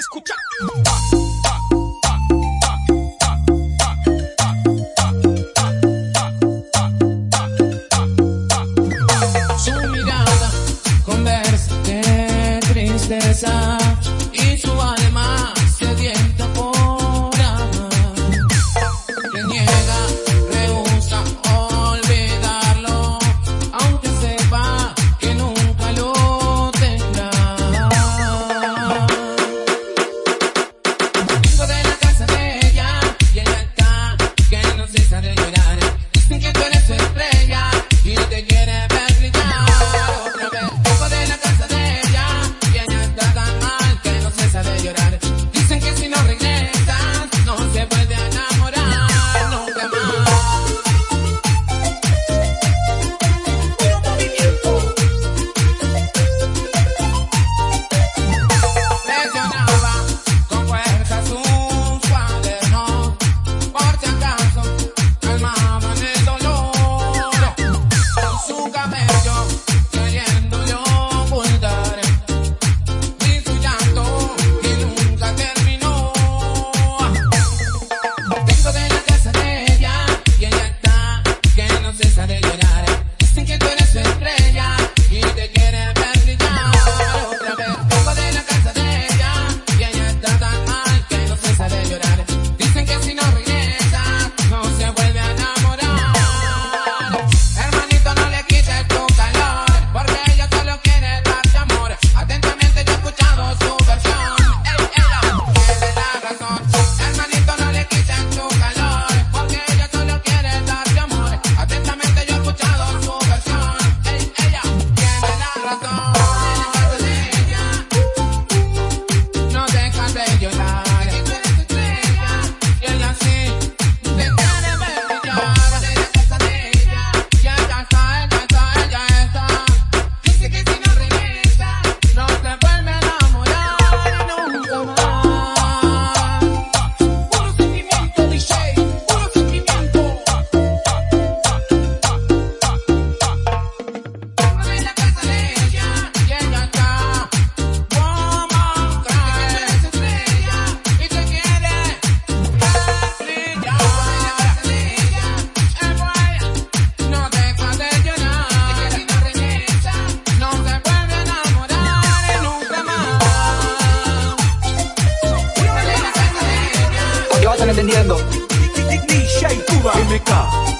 Escucha. Su mirada tristeza. están entendiendo. DJ